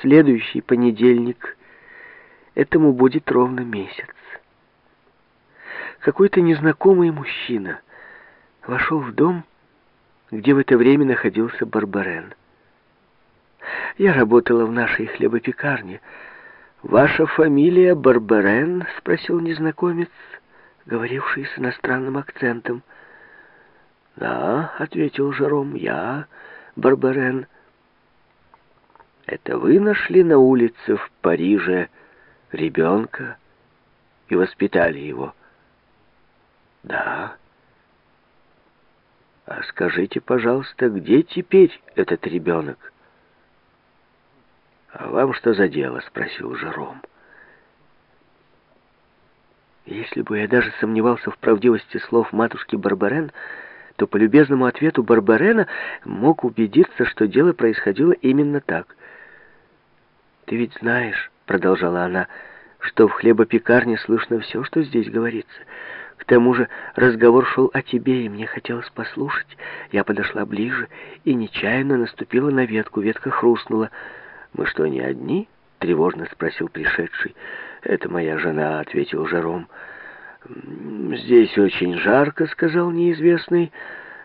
следующий понедельник этому будет ровно месяц. Какой-то незнакомый мужчина вошел в дом, где в это время находился Барбарен. Я работала в нашей хлебопекарне. «Ваша фамилия Барбарен?» — спросил незнакомец, говоривший с иностранным акцентом. «Да», — ответил Жером, — «я Барбарен». «Это вы нашли на улице в Париже ребенка и воспитали его?» «Да». «А скажите, пожалуйста, где теперь этот ребенок?» «А вам что за дело?» — спросил Жером. Если бы я даже сомневался в правдивости слов матушки Барбарен, то по любезному ответу Барбарена мог убедиться, что дело происходило именно так. «Ты ведь знаешь», — продолжала она, — «что в хлебопекарне слышно все, что здесь говорится. К тому же разговор шел о тебе, и мне хотелось послушать. Я подошла ближе и нечаянно наступила на ветку. Ветка хрустнула. «Мы что, не одни?» — тревожно спросил пришедший. «Это моя жена», — ответил Жером. «Здесь очень жарко», — сказал неизвестный.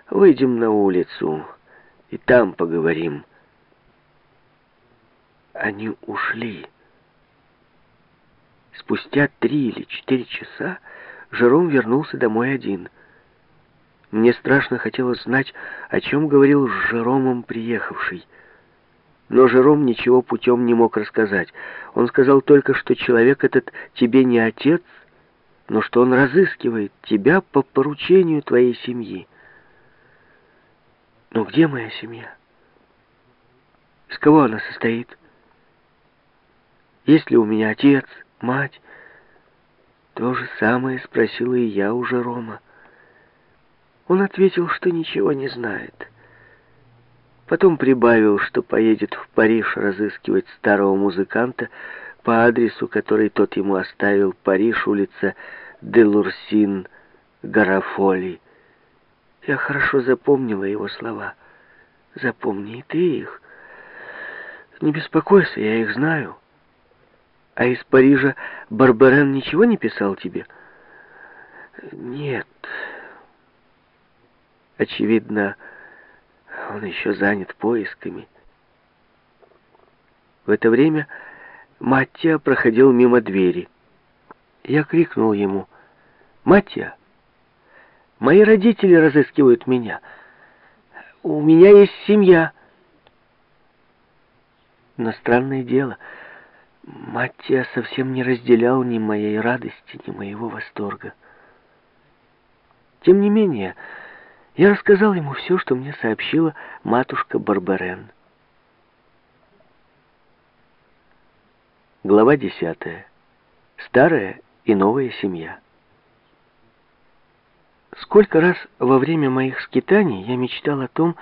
«Выйдем на улицу и там поговорим». Они ушли. Спустя три или четыре часа Жером вернулся домой один. Мне страшно хотелось знать, о чем говорил с Жеромом приехавший. Но Жером ничего путем не мог рассказать. Он сказал только, что человек этот тебе не отец, но что он разыскивает тебя по поручению твоей семьи. Но где моя семья? Из кого она состоит? Есть ли у меня отец, мать? То же самое спросила и я у Жерома. Он ответил, что ничего не знает. Потом прибавил, что поедет в Париж разыскивать старого музыканта по адресу, который тот ему оставил, Париж, улица Делурсин, Гарафоли. Я хорошо запомнила его слова. Запомни и ты их. Не беспокойся, я их знаю. А из Парижа Барбарен ничего не писал тебе? Нет. Очевидно, он еще занят поисками. В это время Маттия проходил мимо двери. Я крикнул ему, «Маттия, мои родители разыскивают меня. У меня есть семья». Но странное дело, Маттия совсем не разделял ни моей радости, ни моего восторга. Тем не менее, я рассказал ему все, что мне сообщила матушка Барбарен. Глава десятая. Старая и новая семья. Сколько раз во время моих скитаний я мечтал о том,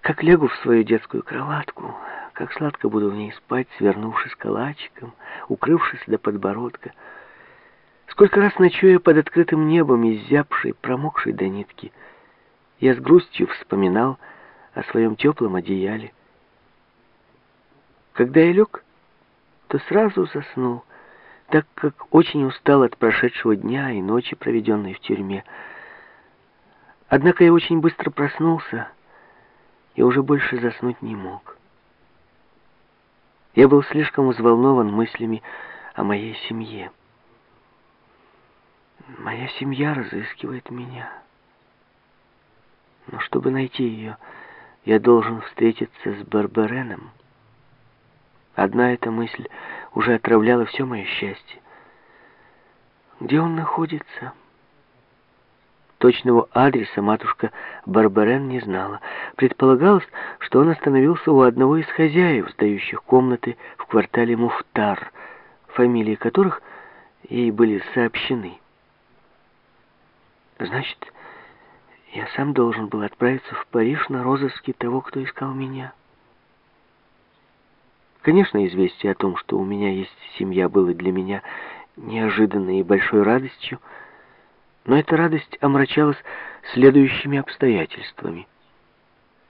как лягу в свою детскую кроватку, как сладко буду в ней спать, свернувшись калачиком, укрывшись до подбородка. Сколько раз ночуя под открытым небом, изябшей, промокшей до нитки, я с грустью вспоминал о своем теплом одеяле. Когда я лег, то сразу заснул, так как очень устал от прошедшего дня и ночи, проведенной в тюрьме. Однако я очень быстро проснулся и уже больше заснуть не мог. Я был слишком взволнован мыслями о моей семье. Моя семья разыскивает меня. Но чтобы найти ее, я должен встретиться с Барбареном. Одна эта мысль уже отравляла все мое счастье. Где он находится? Точного адреса матушка Барбарен не знала. Предполагалось, что он остановился у одного из хозяев, сдающих комнаты в квартале Муфтар, фамилии которых ей были сообщены. Значит, я сам должен был отправиться в Париж на розыске того, кто искал меня. Конечно, известие о том, что у меня есть семья, было для меня неожиданной и большой радостью, но эта радость омрачалась следующими обстоятельствами.